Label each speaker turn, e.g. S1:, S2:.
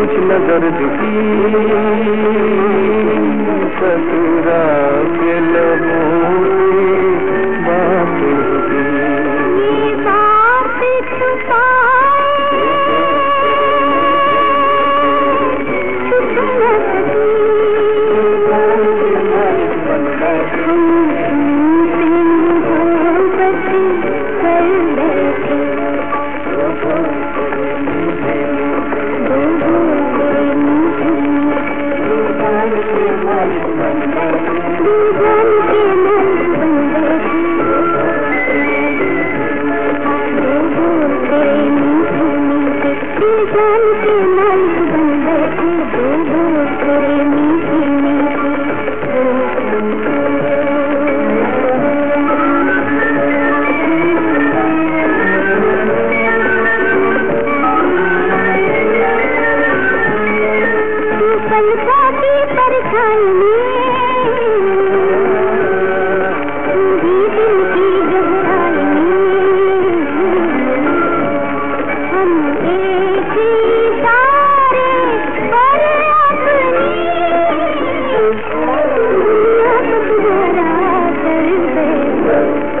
S1: कुछ नजर दुखी
S2: Please don't Thank you.